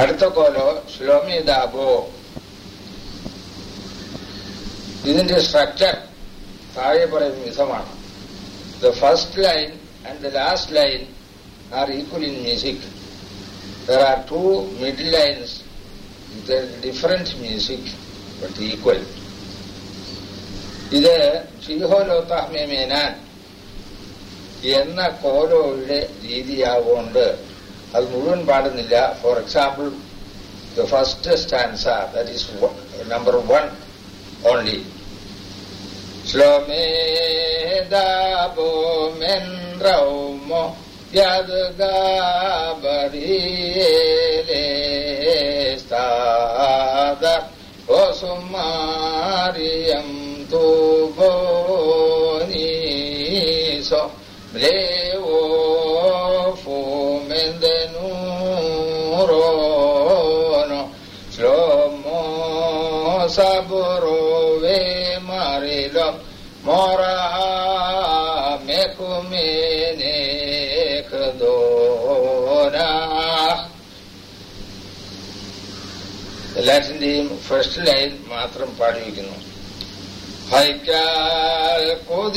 അടുത്ത കോലോ ശ്ലോമിതാബോ ഇതിന്റെ സ്ട്രക്ചർ താഴെ പറയുന്ന വിധമാണ് the first line and the last line are equal in music there are two middle lines with different music but equal ഇത് ഷീഹോ ലോത്താഹ്മേനാൻ എന്ന കോലോയുടെ രീതിയാകൊണ്ട് അത് മുഴുവൻ പാടുന്നില്ല for example the first stanza that is number one only ശ്ലോമേതാഭൂമേന്ദ്രൗമോ യദ്ഗാബരീലേസ്താദ വസുമാരിയം തൂബോനീസോ മ്ലേ लाइ फस्ट लेन पाड़ो कुर्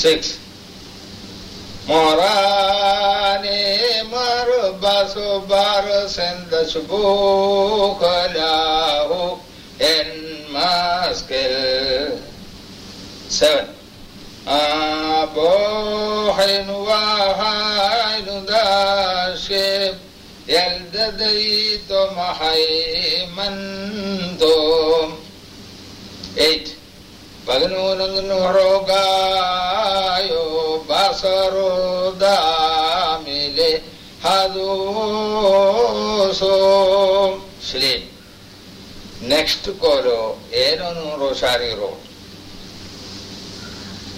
सिक्स मोरो बासो बारो सेंस बोला सेवन वहायूं दासे ताई मो एट പതിനൂനൊന്നിന് ഹറോകായോ ബസറുദാമിലെ ഹദൂസോം സ്ലീം Next kolo, Enonuro Shariro.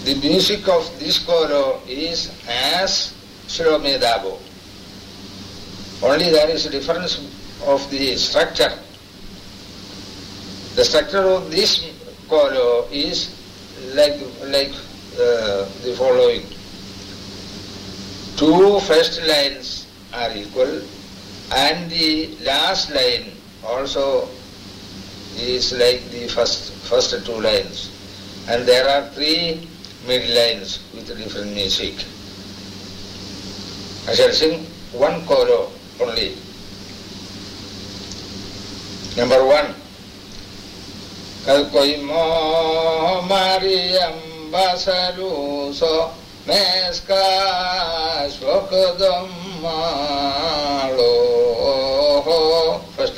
The music of this coro is as Shilomedabo. Only there is a difference of the structure. The structure of this follow is like, like uh, the following. Two first lines are equal and the last line also is like the first, first two lines. And there are three mid lines with different music. I shall sing one chorus only. Number one. कोई मो मारियल first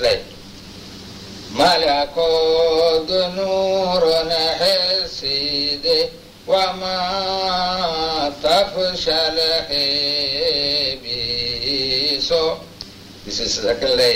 line मारा कोनू C दे मां त ख़ुशल हेबी सो इस इज़ सेकेंड लाइ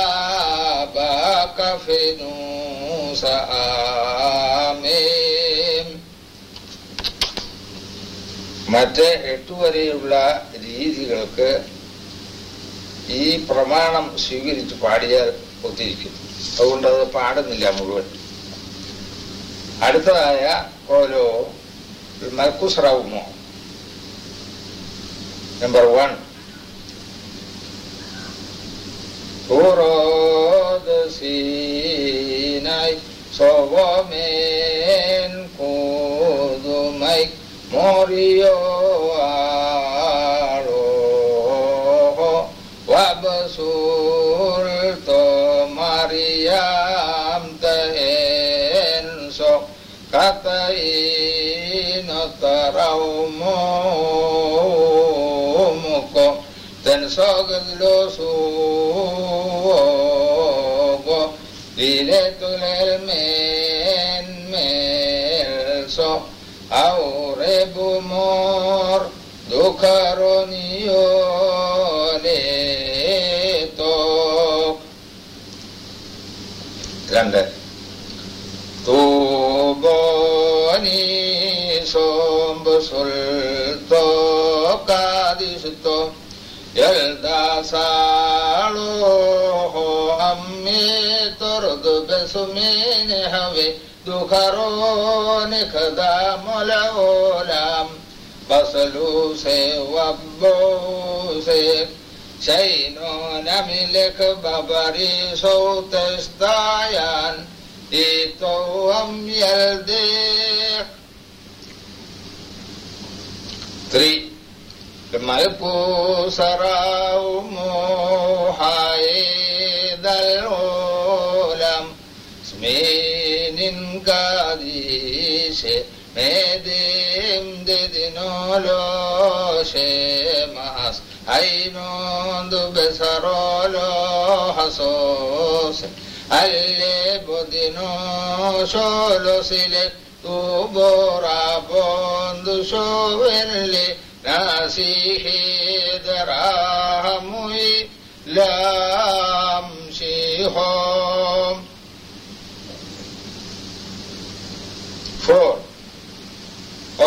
finusa മറ്റ് എട്ടു വരെയുള്ള രീതികൾക്ക് ഈ പ്രമാണം സ്വീകരിച്ച് പാടിയാൽ ഒത്തിരിക്കും അതുകൊണ്ട് അത് പാടുന്നില്ല മുഴുവൻ അടുത്തതായ ഓരോ നക്കുസ്രാവുമോ നമ്പർ വൺ साइमेन को मरियो ब मारिया तहन सत न तर सग लीले तुखरो ने तोबनी सोसलो हवे मलोल बसलो सेबो छो न मिल बी सौ तय मलपू सो दोल स्मेनि कीशे मे दे दो लो महनो बेसरो लो हले बुधिनो शोलोसिले तूं बोराबो शो वे सिहदर मुहो फ्रो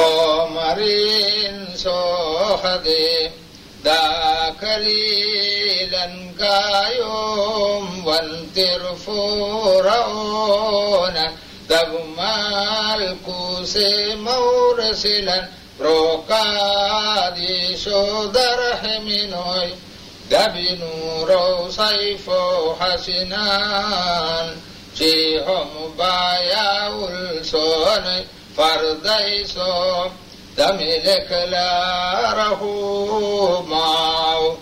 ओम सो हा की लंकायो वेरो न तग मलकूसे روكاديشو درحمينوي دبنو رو صيفو حسنان شيهم باياول سوني فرديسو دملك لاره معو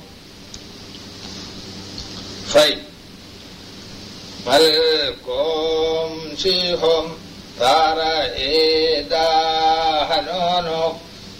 في ملكم شيهم ترى إيدا هنونو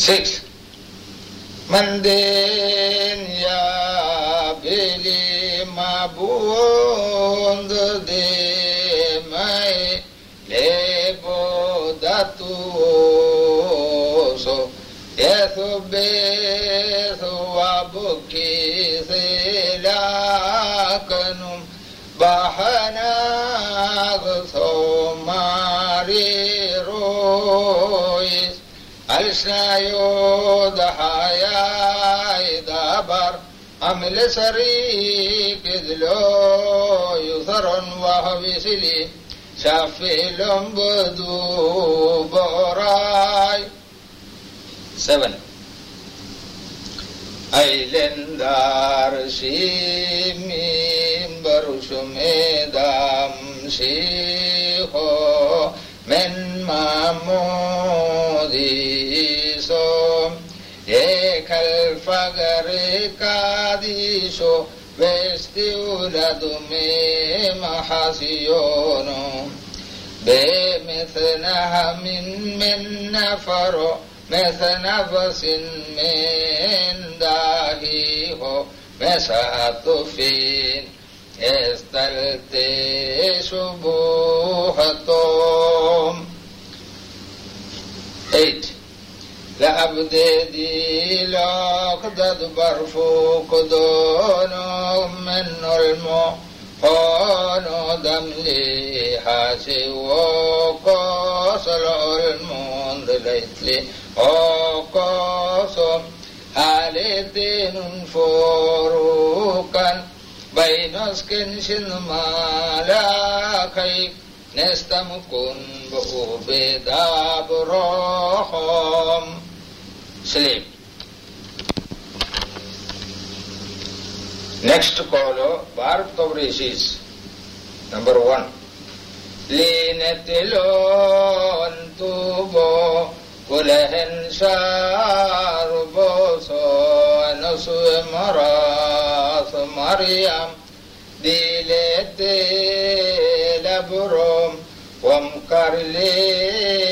सिक्स मंदु दे मेबो दूे कृष्ण दमल सरी कलो सर विशीली शफिलो बू बेवन आई लारी मी बरशु मे दाम शी हो मे महोनो बे मिथन मिं न फो मिथनी दाही मीन ते رحب دے دی لوقدد برفوق دونو من دم لي حاسي وقصل المنذ ليتلي وقصم حالتين فوروكا بين اسكن شنمالا خيب نستمكن بأوبدا بروحهم slave. Next call, oh, Bharata Rishis, number one. so anasu maras Mariam Dilete Laburom Wamkarli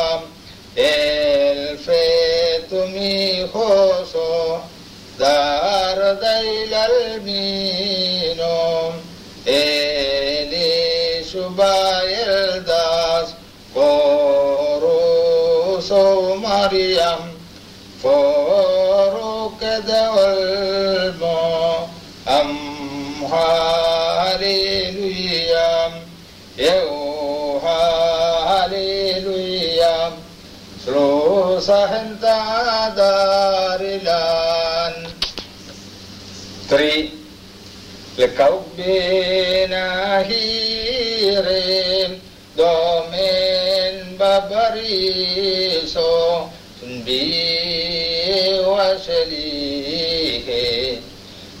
लल्मी न हे सोमरियाम रुम ए हरे रुम श्रो सहनता दास 3. لكوبيناهيريم دومين ببريسو سنبي وشليه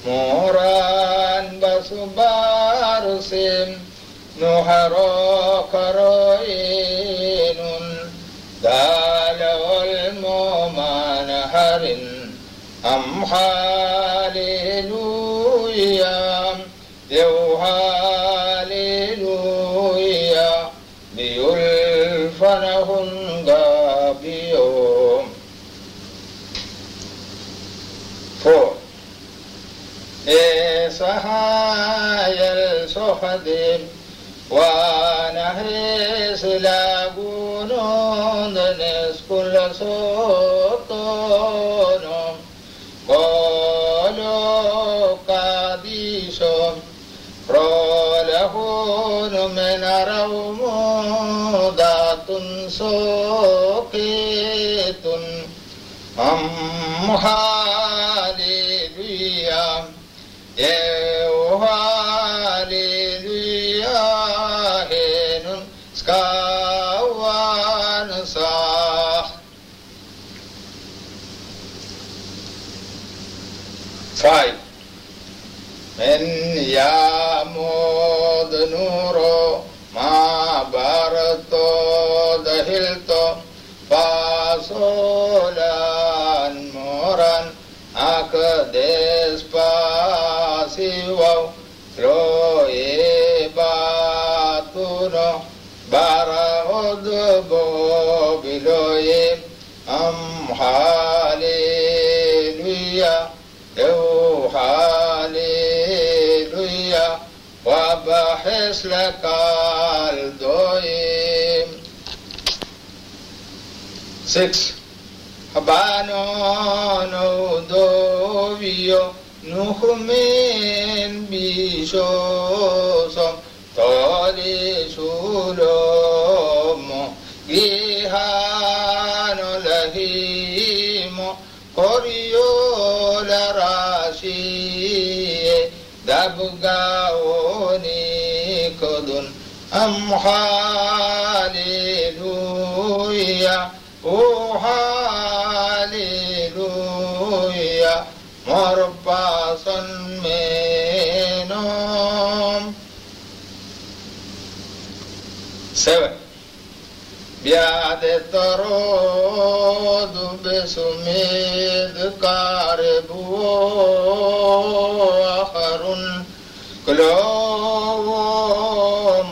موران بسبارسم نحرو كروين دالو المومان هرن أمحار फो पोइ सहाय वे लू न हमा लुया वाब हेलकार दे सिक्स बोन दोवियो नुमे बीसो गा नमू मर पास तरो दुबे सुमेकार बुअ हर मां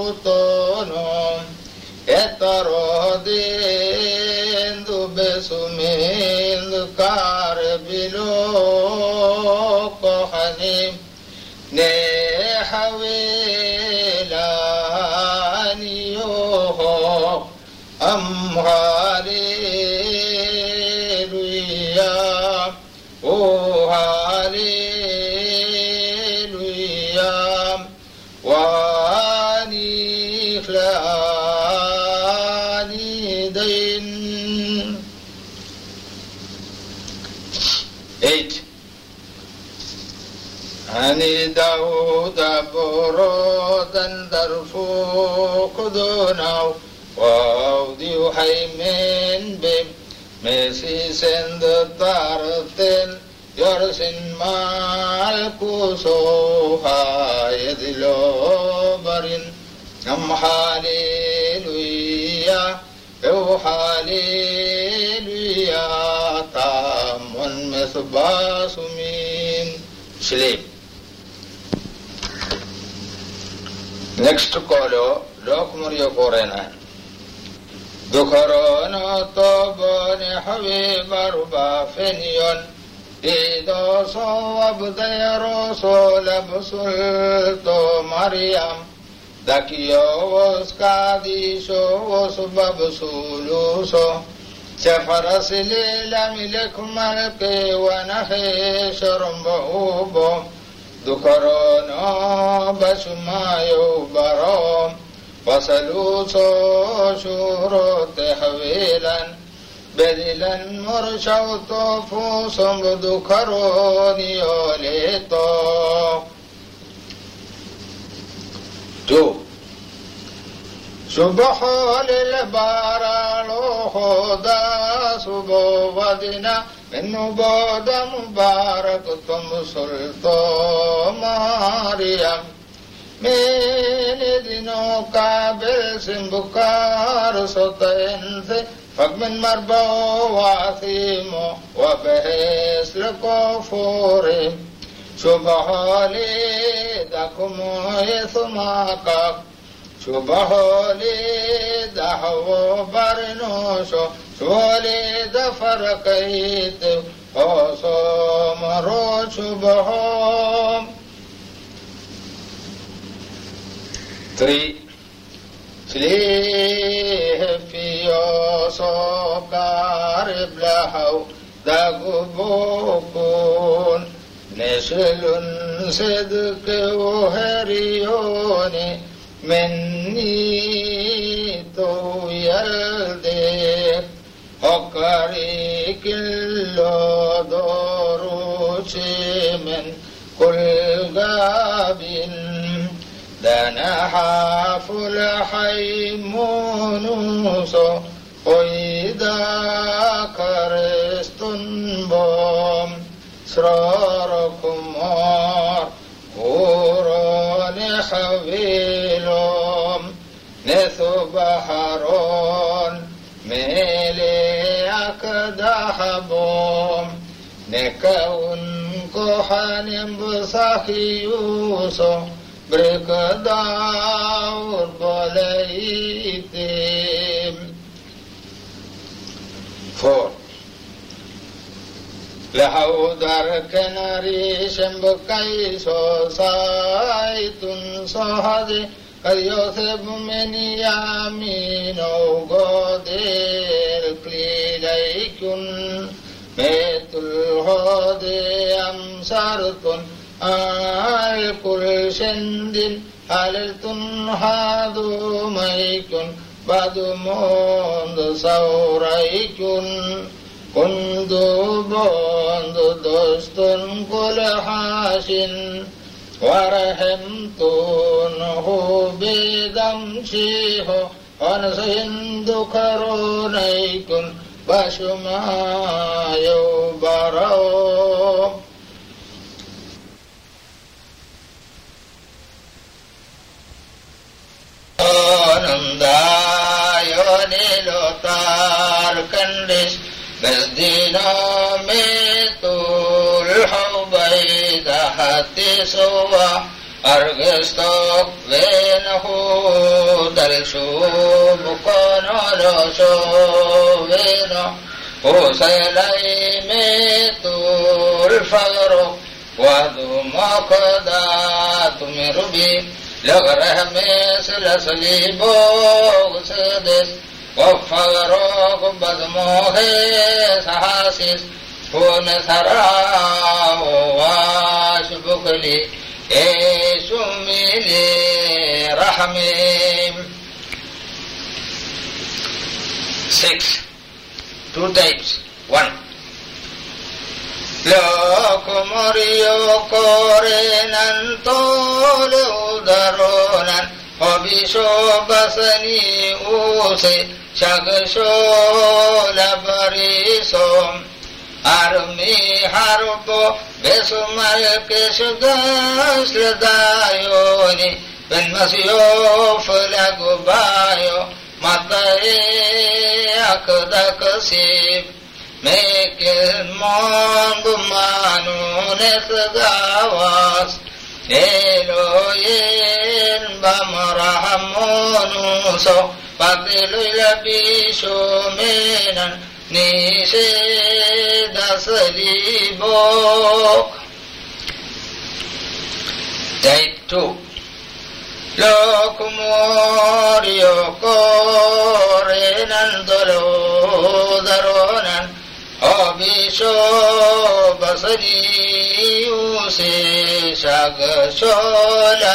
उन एतिरो दे बे सुमें أني داود برودا درفو قدوناو واودي حيمين بيم ميسي سند طارتل يرسن مالكو سوها يدلو برين نم حاليل ويا أو حاليل ويا تام مثباس من سليم नेक्स्ट कलो लोक मरियो त मारकीअ लेख मेवन दुखरो नो बसमरो बसलो सो शूरो देवेलुखरो लेतो शुभ हो बारा दुन बारक सु बुकार सुते भगमरबो वहे फोरे शुभ मु शु होरो छोले दफ़ो मरो शुभ हो श्री त दोन कुलग फुल है मुनू स्तु समे ही बे लहर कन्ब के अमेनमी नो गोदे क्लेर हैंस आर हाधूमो सौ रु दुस्तलहशि वरहं तूनो वेदम सेहो वनसुरो नईकर आयो लोतार कंडीन मे त तूफरो वी जग रह में फगरो बो सहासिस हेमे सिक्स टू टाइन लो कुयो केनोलो बि शो बसनी ऊसे चगोलरी सो हर मी हारो बेसुमर के सु श्रो नगायो मत दे में के मो गु मानो न सवा ब मोनू सो पतिलीशो main 你是的是礼佛。Day two. Lokumoriyo korenan dolo daronan obisho basari use shagashola.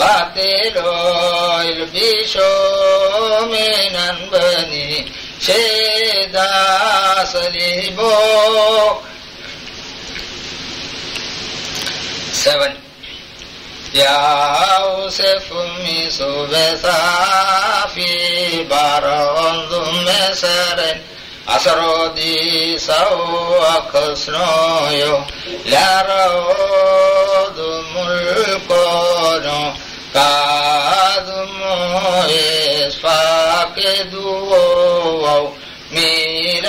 ते नंबी शासो सेवन या सुर में सर असरो दीसो लोम कोनो का दे स्वाके दो मीर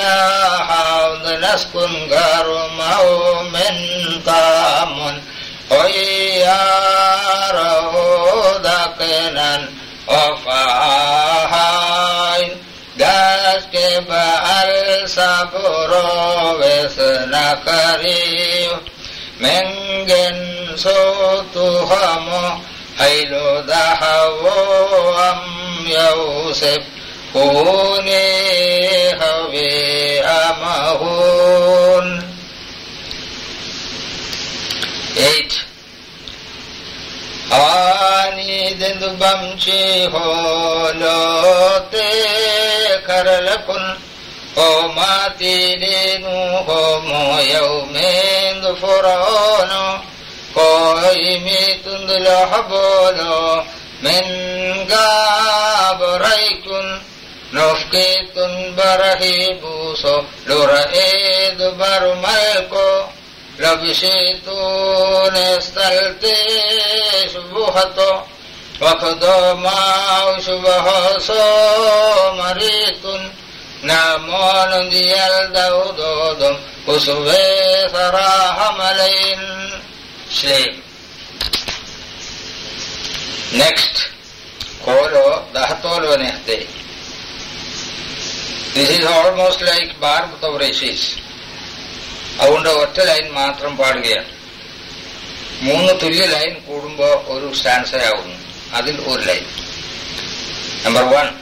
न कुर मौ मिताम मुन सगो रसे मेंग सोतु हम हैलो दव से कूहे ही दुशी हो लो ते करल पुल मोय मेंदु फुरोनो को मेतु लह बोलो मेंगकेतुं बरहीबूसो लु रेदु बरमो लुषेतल ते सो मरेतुन నమః ఓన్ దియల్ దహోదోదు కుసువే సరా హమలైన్ షేక్ నెక్స్ట్ కోరో దహతోలోనే అతే ఇసి ఇస్ ఆల్మోస్ట్ లైక్ 12 బతవరేసి అగుండో వచ్చే లైన్ మాత్రం పడగయా మూనే తుల్య లైన్ కూడుంబో ఒరు స్టాన్స్ర్ అవును అది ఓరు లైన్ నంబర్ 1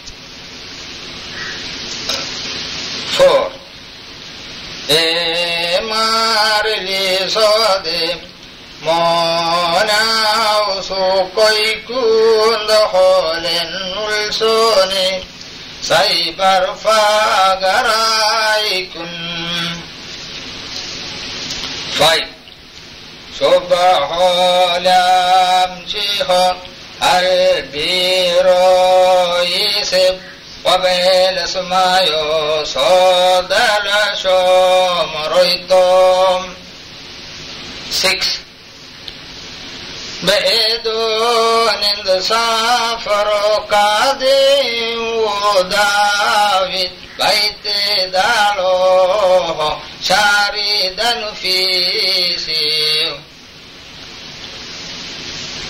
for এমার সদে মনাও সুকই কুন্দ হলেন উলসনে সাইবার ফাগারাই কুন ফাই সবাহলাম জিহ আর বীর ইসেব Six. sodalasho moroitom. Six. Bedun in the safaro kadi udavit baite dalo sharidan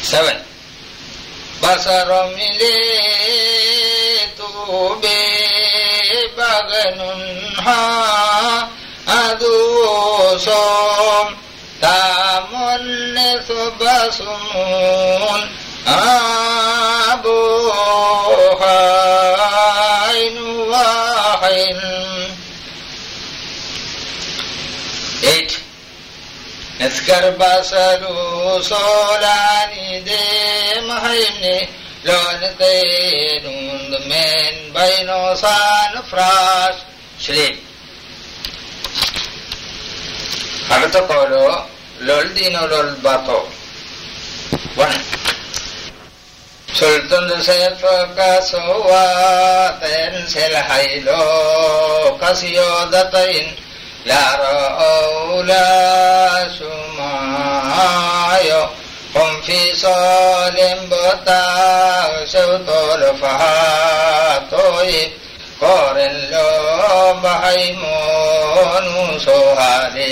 Seven. Basaromili. बे भग अधो सो तु बसो नुन एठ सरू सोरानी दे श्री श्री कोलो लोलिनो लोल बोन सुल्तो कसियो लारो सु सोला फो को सोहारे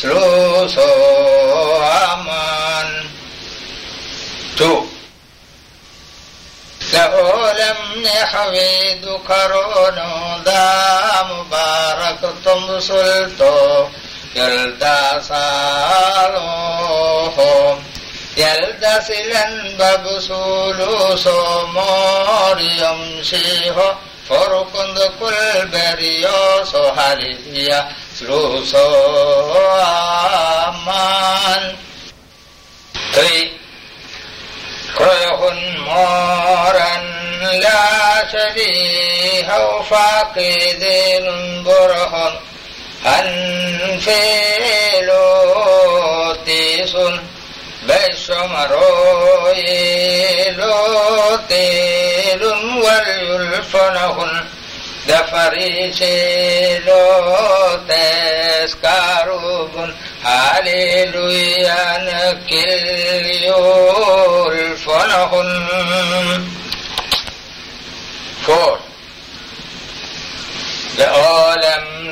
शो सोमल्स वे दुखरो नो दाम बारको लदाो यलद बबु सोलो सो मोरियंसेह फुकुंदकु बो हरिया सोसो ही रुर शरीक़े देन बोरहन बेशमरो ते वलूल सोन हुफ़री लो तेसार हर Kalol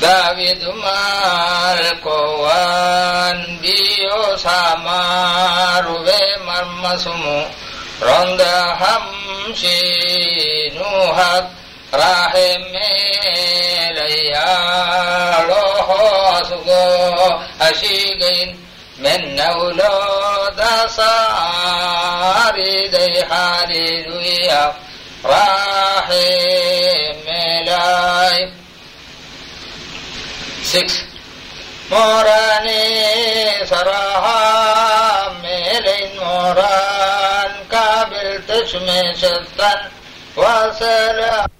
David malkowan biyo sama ruwe marmasumu ronda hamshi nuhat rahimelaya loho sugo ashigain من أولاد صاري دي حالي Divya راحي ملايك Six. Morani saraha melin moran kabil tishme shattan wasara.